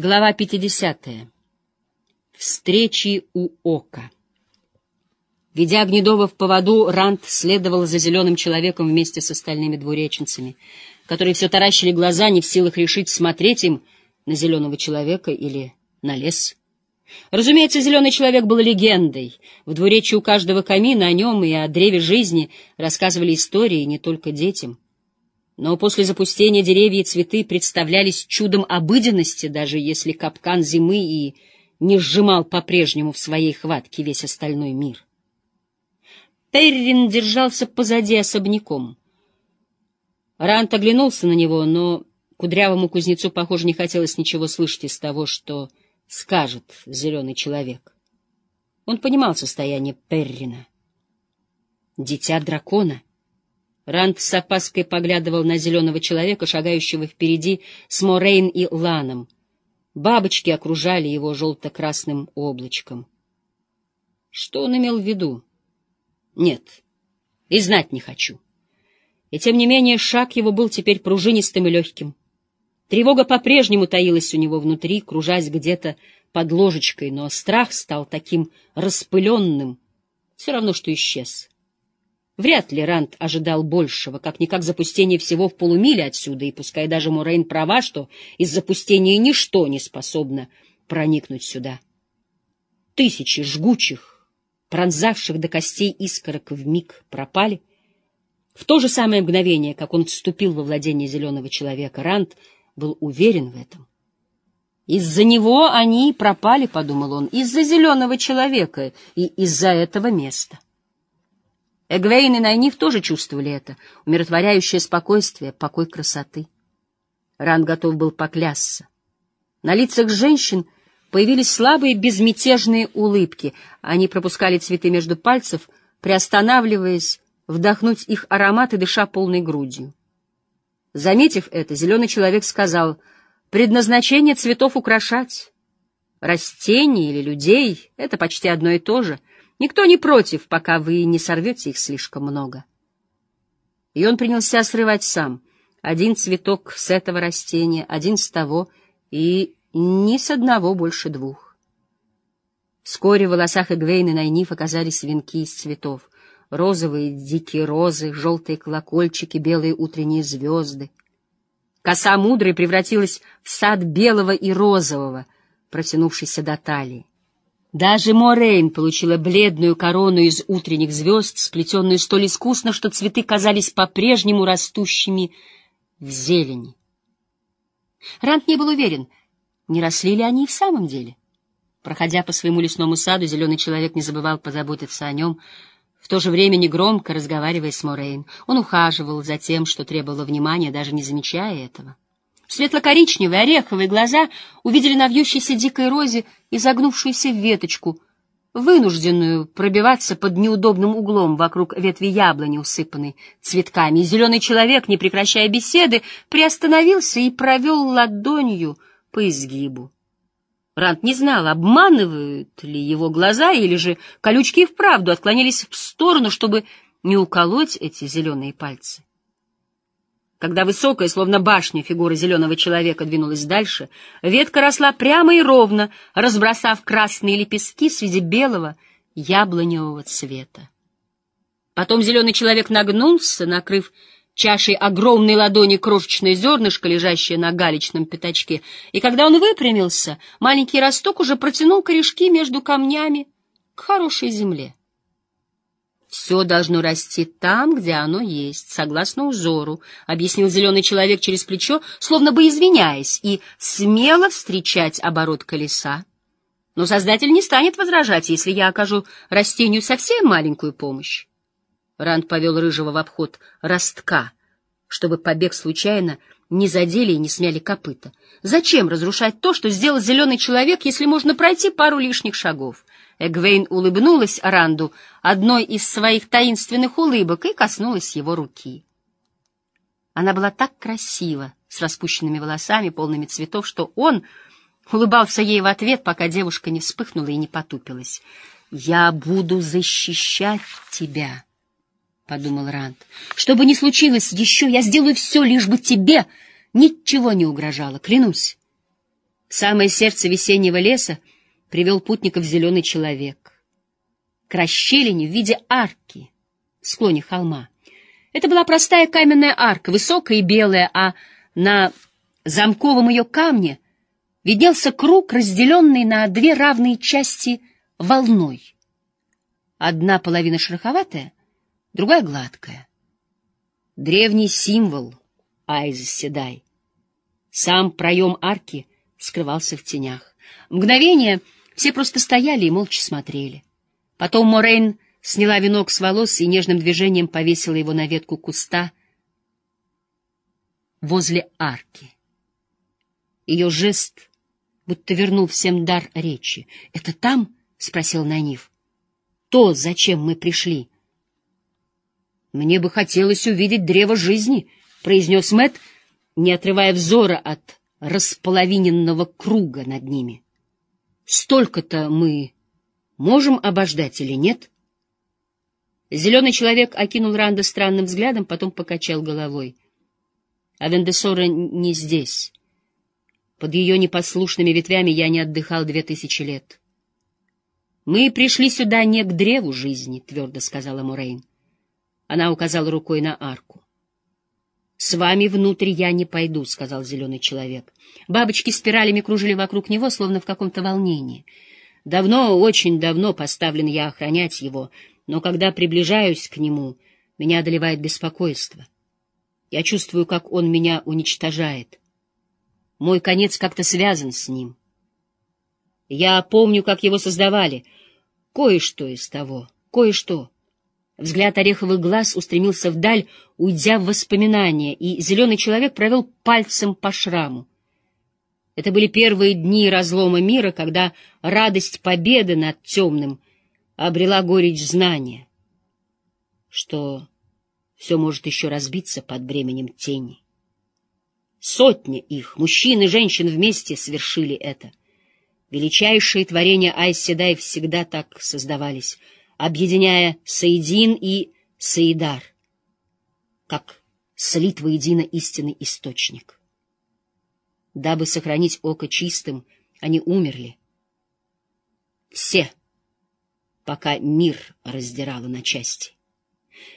Глава 50. Встречи у ока. Ведя Гнедова в поводу, Рант следовал за зеленым человеком вместе с остальными двуреченцами, которые все таращили глаза, не в силах решить, смотреть им на зеленого человека или на лес. Разумеется, зеленый человек был легендой. В двуречии у каждого камина о нем и о древе жизни рассказывали истории не только детям. Но после запустения деревья и цветы представлялись чудом обыденности, даже если капкан зимы и не сжимал по-прежнему в своей хватке весь остальной мир. Перрин держался позади особняком. Рант оглянулся на него, но кудрявому кузнецу, похоже, не хотелось ничего слышать из того, что скажет зеленый человек. Он понимал состояние Перрина. Дитя дракона — Ранд с опаской поглядывал на зеленого человека, шагающего впереди с Морейн и Ланом. Бабочки окружали его желто-красным облачком. Что он имел в виду? Нет, и знать не хочу. И тем не менее шаг его был теперь пружинистым и легким. Тревога по-прежнему таилась у него внутри, кружась где-то под ложечкой, но страх стал таким распыленным, все равно, что исчез. Вряд ли Ранд ожидал большего, как-никак запустение всего в полумиле отсюда, и пускай даже Морейн права, что из запустения ничто не способно проникнуть сюда. Тысячи жгучих, пронзавших до костей искорок миг пропали. В то же самое мгновение, как он вступил во владение зеленого человека, Ранд был уверен в этом. Из-за него они пропали, — подумал он, — из-за зеленого человека и из-за этого места. Эгвейн и Найниф тоже чувствовали это, умиротворяющее спокойствие, покой красоты. Ран готов был поклясться. На лицах женщин появились слабые безмятежные улыбки. Они пропускали цветы между пальцев, приостанавливаясь, вдохнуть их аромат и дыша полной грудью. Заметив это, зеленый человек сказал, «Предназначение цветов украшать. Растений или людей — это почти одно и то же — Никто не против, пока вы не сорвете их слишком много. И он принялся срывать сам. Один цветок с этого растения, один с того, и ни с одного больше двух. Вскоре в волосах Эгвейн и Найниф оказались венки из цветов. Розовые дикие розы, желтые колокольчики, белые утренние звезды. Коса мудрой превратилась в сад белого и розового, протянувшийся до талии. Даже Морейн получила бледную корону из утренних звезд, сплетенную столь искусно, что цветы казались по-прежнему растущими в зелени. Рант не был уверен, не росли ли они и в самом деле. Проходя по своему лесному саду, зеленый человек не забывал позаботиться о нем, в то же время негромко разговаривая с Морейн. Он ухаживал за тем, что требовало внимания, даже не замечая этого. Светло-коричневые, ореховые глаза увидели на вьющейся дикой розе изогнувшуюся веточку, вынужденную пробиваться под неудобным углом вокруг ветви яблони, усыпанной цветками. И зеленый человек, не прекращая беседы, приостановился и провел ладонью по изгибу. Рант не знал, обманывают ли его глаза, или же колючки и вправду отклонились в сторону, чтобы не уколоть эти зеленые пальцы. Когда высокая, словно башня, фигура зеленого человека двинулась дальше, ветка росла прямо и ровно, разбросав красные лепестки среди белого яблоневого цвета. Потом зеленый человек нагнулся, накрыв чашей огромной ладони крошечное зернышко, лежащее на галечном пятачке, и когда он выпрямился, маленький росток уже протянул корешки между камнями к хорошей земле. Все должно расти там, где оно есть, согласно узору, — объяснил зеленый человек через плечо, словно бы извиняясь, и смело встречать оборот колеса. Но создатель не станет возражать, если я окажу растению совсем маленькую помощь. Ранд повел рыжего в обход ростка, чтобы побег случайно не задели и не смяли копыта. Зачем разрушать то, что сделал зеленый человек, если можно пройти пару лишних шагов? Эгвейн улыбнулась Ранду одной из своих таинственных улыбок и коснулась его руки. Она была так красива, с распущенными волосами, полными цветов, что он улыбался ей в ответ, пока девушка не вспыхнула и не потупилась. «Я буду защищать тебя», — подумал Ранд. «Что бы ни случилось еще, я сделаю все, лишь бы тебе ничего не угрожало, клянусь». Самое сердце весеннего леса привел путников зеленый человек. К расщелине в виде арки в склоне холма. Это была простая каменная арка, высокая и белая, а на замковом ее камне виделся круг, разделенный на две равные части волной. Одна половина шероховатая, другая гладкая. Древний символ Айз Седай. Сам проем арки скрывался в тенях. Мгновение все просто стояли и молча смотрели. Потом Морейн сняла венок с волос и нежным движением повесила его на ветку куста возле арки. Ее жест будто вернул всем дар речи. — Это там? — спросил Нанив. — То, зачем мы пришли. — Мне бы хотелось увидеть древо жизни, — произнес Мэт, не отрывая взора от располовиненного круга над ними. — Столько-то мы можем обождать или нет? — Зеленый человек окинул Ранда странным взглядом, потом покачал головой. А Вендесора не здесь. Под ее непослушными ветвями я не отдыхал две тысячи лет. «Мы пришли сюда не к древу жизни», — твердо сказала Мурейн. Она указала рукой на арку. «С вами внутрь я не пойду», — сказал зеленый человек. Бабочки спиралями кружили вокруг него, словно в каком-то волнении. «Давно, очень давно поставлен я охранять его, но когда приближаюсь к нему, меня одолевает беспокойство. Я чувствую, как он меня уничтожает. Мой конец как-то связан с ним. Я помню, как его создавали. Кое-что из того, кое-что. Взгляд ореховых глаз устремился вдаль, уйдя в воспоминания, и зеленый человек провел пальцем по шраму. Это были первые дни разлома мира, когда радость победы над темным обрела горечь знания, что все может еще разбиться под бременем тени. Сотни их, мужчин и женщин вместе, совершили это. Величайшие творения Айседай всегда так создавались, объединяя Саидин и Саидар, как слит воедино истинный источник. Дабы сохранить око чистым, они умерли. Все пока мир раздирало на части.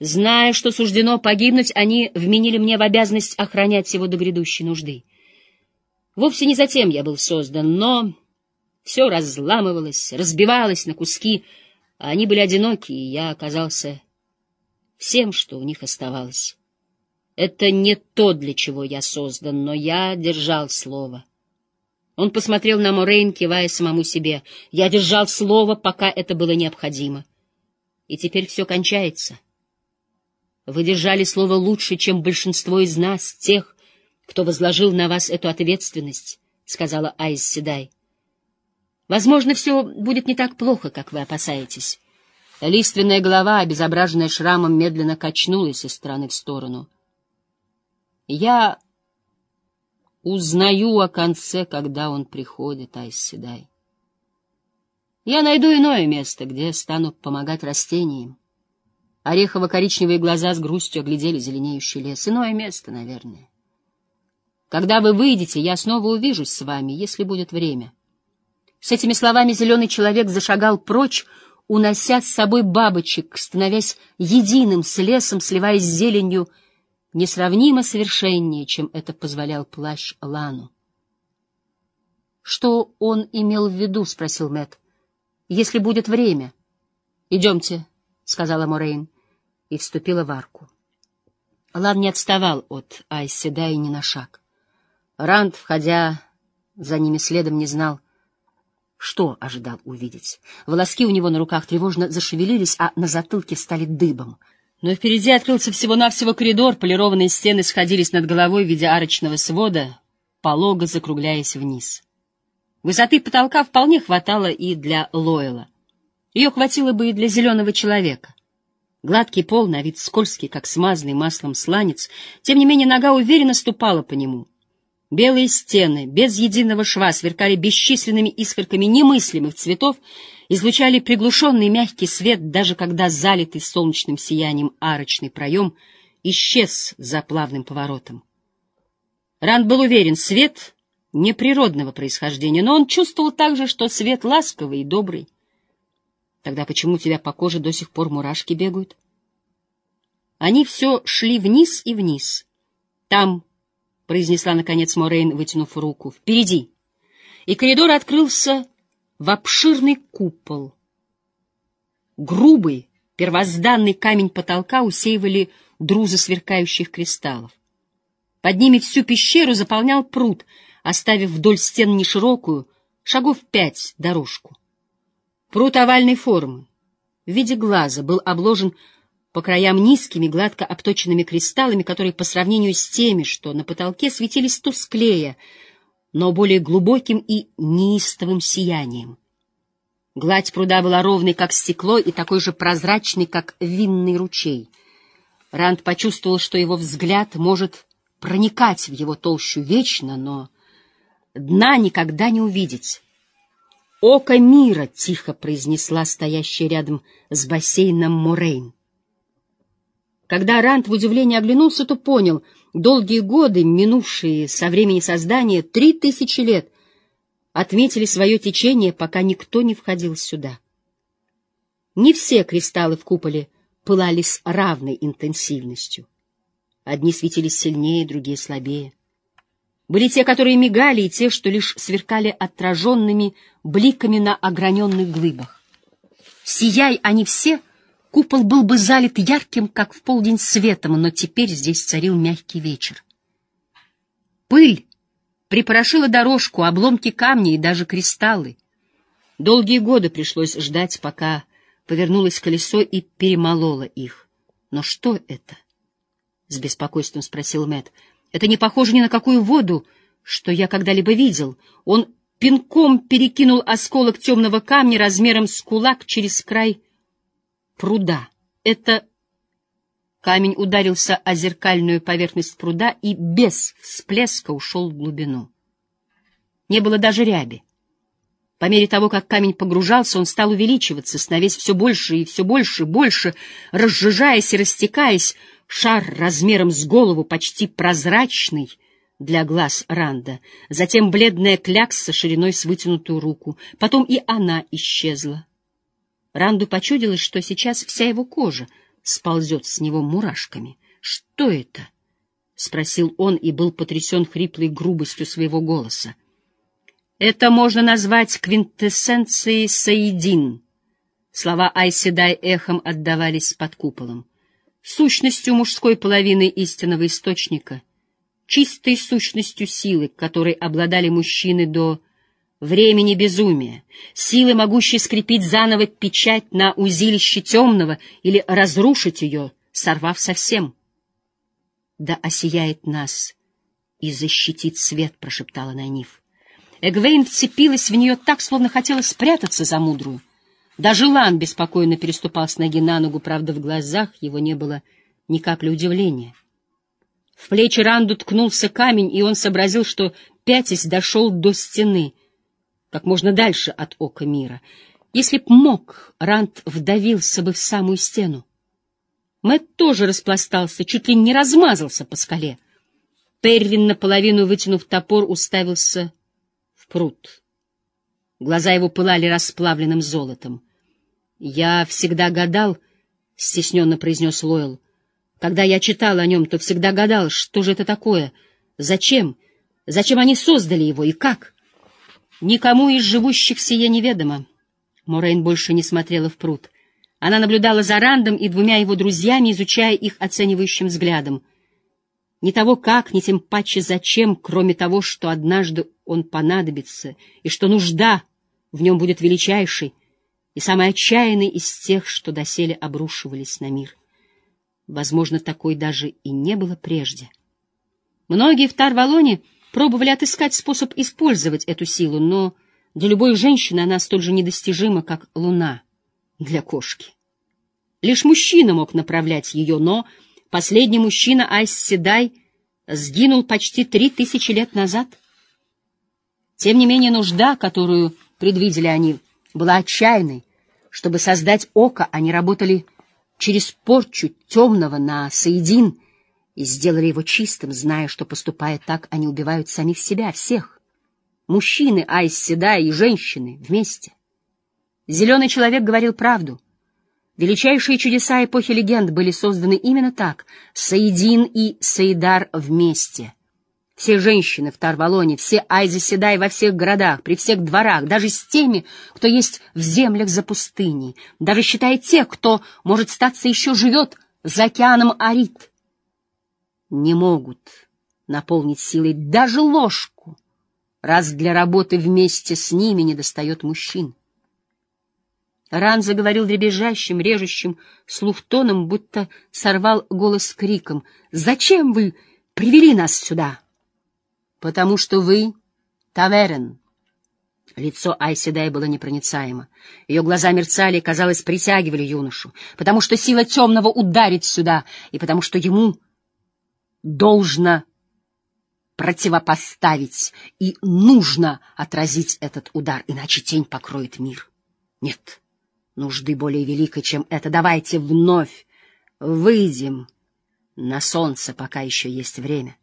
Зная, что суждено погибнуть, они вменили мне в обязанность охранять его до грядущей нужды. Вовсе не затем я был создан, но все разламывалось, разбивалось на куски, они были одиноки, и я оказался всем, что у них оставалось. Это не то, для чего я создан, но я держал слово — он посмотрел на Морейн, кивая самому себе. Я держал слово, пока это было необходимо. И теперь все кончается. Вы держали слово лучше, чем большинство из нас, тех, кто возложил на вас эту ответственность, — сказала Айс Седай. Возможно, все будет не так плохо, как вы опасаетесь. Лиственная голова, обезображенная шрамом, медленно качнулась из стороны в сторону. Я Узнаю о конце, когда он приходит, Айсседай. Я найду иное место, где стану помогать растениям. Орехово-коричневые глаза с грустью оглядели зеленеющий лес. Иное место, наверное. Когда вы выйдете, я снова увижусь с вами, если будет время. С этими словами зеленый человек зашагал прочь, унося с собой бабочек, становясь единым с лесом, сливаясь с зеленью несравнимо совершеннее, чем это позволял плащ Лану. «Что он имел в виду?» — спросил Мэт. «Если будет время». «Идемте», — сказала Морейн, и вступила в арку. Лан не отставал от Айседа и ни на шаг. Ранд, входя за ними следом, не знал, что ожидал увидеть. Волоски у него на руках тревожно зашевелились, а на затылке стали дыбом — но впереди открылся всего-навсего коридор, полированные стены сходились над головой в виде арочного свода, полого закругляясь вниз. Высоты потолка вполне хватало и для Лойла. Ее хватило бы и для зеленого человека. Гладкий пол, на вид скользкий, как смазанный маслом сланец, тем не менее нога уверенно ступала по нему. Белые стены, без единого шва, сверкали бесчисленными искорками немыслимых цветов, излучали приглушенный мягкий свет, даже когда залитый солнечным сиянием арочный проем исчез за плавным поворотом. Ранд был уверен, свет неприродного происхождения, но он чувствовал также, что свет ласковый и добрый. Тогда почему у тебя по коже до сих пор мурашки бегают? Они все шли вниз и вниз. Там, — произнесла, наконец, Морейн, вытянув руку, — впереди. И коридор открылся в обширный купол. Грубый, первозданный камень потолка усеивали друзы сверкающих кристаллов. Под ними всю пещеру заполнял пруд, оставив вдоль стен неширокую, шагов пять, дорожку. Пруд овальной формы, в виде глаза, был обложен по краям низкими, гладко обточенными кристаллами, которые по сравнению с теми, что на потолке светились тусклее, но более глубоким и неистовым сиянием. Гладь пруда была ровной, как стекло, и такой же прозрачной, как винный ручей. Ранд почувствовал, что его взгляд может проникать в его толщу вечно, но дна никогда не увидеть. «Око мира!» — тихо произнесла стоящая рядом с бассейном Морейн. Когда Ранд в удивлении оглянулся, то понял, долгие годы, минувшие со времени создания, три тысячи лет, отметили свое течение, пока никто не входил сюда. Не все кристаллы в куполе пылали с равной интенсивностью. Одни светились сильнее, другие слабее. Были те, которые мигали, и те, что лишь сверкали отраженными бликами на ограненных глыбах. Сияй они все, купол был бы залит ярким, как в полдень светом, но теперь здесь царил мягкий вечер. Пыль припорошила дорожку, обломки камней и даже кристаллы. Долгие годы пришлось ждать, пока повернулось колесо и перемололо их. Но что это? — с беспокойством спросил Мэт. Это не похоже ни на какую воду, что я когда-либо видел. Он пинком перекинул осколок темного камня размером с кулак через край пруда. Это камень ударился о зеркальную поверхность пруда и без всплеска ушел в глубину. Не было даже ряби. По мере того, как камень погружался, он стал увеличиваться, становясь все больше и все больше, больше, разжижаясь и растекаясь, шар размером с голову, почти прозрачный для глаз Ранда, затем бледная клякса шириной с вытянутую руку, потом и она исчезла. Ранду почудилось, что сейчас вся его кожа сползет с него мурашками. «Что это?» — спросил он и был потрясен хриплой грубостью своего голоса. Это можно назвать квинтэссенцией Саидин. Слова Айседай эхом отдавались под куполом. Сущностью мужской половины истинного источника, чистой сущностью силы, которой обладали мужчины до времени безумия, силы, могущей скрепить заново печать на узилище темного или разрушить ее, сорвав совсем. «Да осияет нас и защитит свет», — прошептала Найниф. Эгвейн вцепилась в нее так, словно хотела спрятаться за мудрую. Даже Лан беспокойно переступал с ноги на ногу, правда, в глазах его не было ни капли удивления. В плечи Ранду ткнулся камень, и он сообразил, что, пятясь, дошел до стены, как можно дальше от ока мира. Если б мог, Ранд вдавился бы в самую стену. Мэтт тоже распластался, чуть ли не размазался по скале. Первин, наполовину вытянув топор, уставился пруд. Глаза его пылали расплавленным золотом. «Я всегда гадал», — стесненно произнес Лойл, — «когда я читал о нем, то всегда гадал, что же это такое, зачем, зачем они создали его и как. Никому из живущих сие неведомо». Морейн больше не смотрела в пруд. Она наблюдала за Рандом и двумя его друзьями, изучая их оценивающим взглядом. Ни того как, ни тем паче зачем, кроме того, что однажды он понадобится, и что нужда в нем будет величайшей и самой отчаянной из тех, что доселе обрушивались на мир. Возможно, такой даже и не было прежде. Многие в Тарвалоне пробовали отыскать способ использовать эту силу, но для любой женщины она столь же недостижима, как луна для кошки. Лишь мужчина мог направлять ее, но Последний мужчина Айс Седай сгинул почти три тысячи лет назад. Тем не менее, нужда, которую предвидели они, была отчаянной. Чтобы создать око, они работали через порчу темного на Саидин и сделали его чистым, зная, что, поступая так, они убивают самих себя, всех. Мужчины, Айс Седай и женщины вместе. Зеленый человек говорил правду. Величайшие чудеса эпохи легенд были созданы именно так — Саидин и Саидар вместе — все женщины в Тарвалоне, все Айзы Седай во всех городах, при всех дворах, даже с теми, кто есть в землях за пустыней, даже считая тех, кто, может, статься еще живет за океаном Арит, не могут наполнить силой даже ложку, раз для работы вместе с ними недостает мужчин. Ран заговорил дребезжащим, режущим слух тоном, будто сорвал голос криком. «Зачем вы привели нас сюда?» потому что вы Таверен. Лицо Айседай было непроницаемо. Ее глаза мерцали и, казалось, притягивали юношу, потому что сила темного ударит сюда, и потому что ему должно противопоставить и нужно отразить этот удар, иначе тень покроет мир. Нет, нужды более великой, чем это. Давайте вновь выйдем на солнце, пока еще есть время.